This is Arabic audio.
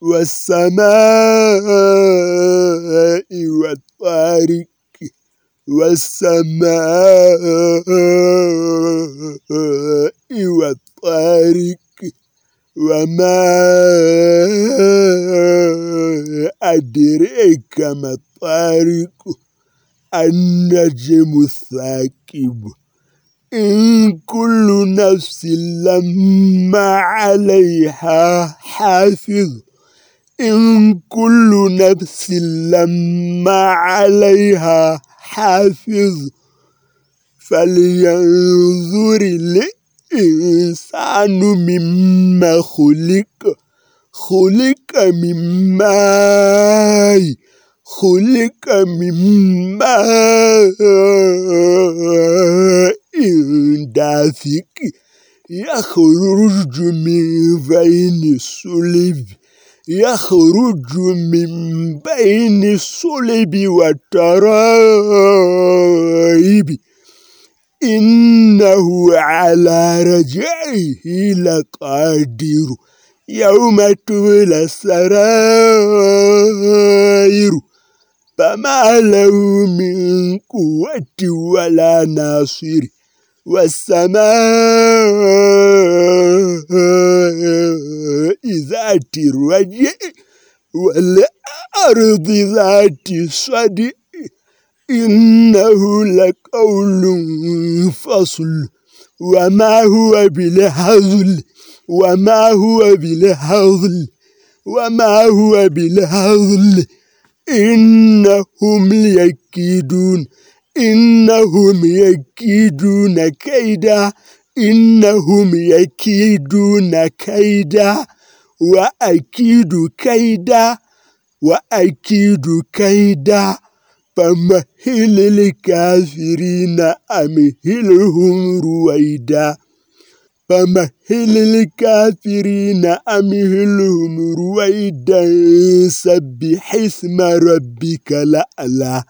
والسماء والطارق والسماء والطارق وما أدريك ما الطارق النجم الثاقب إن كل نفس لما عليها حافظ إن كل نفس لما عليها حافظ فلينظر الإنسان مما خلق خلق مما خلق مما دافق يخرج من بين الصلب يخرج من بين الصلب والترائب. إنه على رجعه لقادر يوم تولى السرائر. فما له من قوة ولا ناصر. والسماء ذات الرجع والأرض ذات الصدع إنه لقول فصل. وما هو بالهزل؟ وما هو بالهزل؟ وما هو بالهزل؟ إنهم يكيدون. إنهم يكيدون كيدا. إنهم يكيدون كيدا وأكيد كيدا وأكيد كيدا فمهل الكافرين أمهلهم رويدا فمهل الكافرين أمهلهم رويدا سبح اسم ربك لألا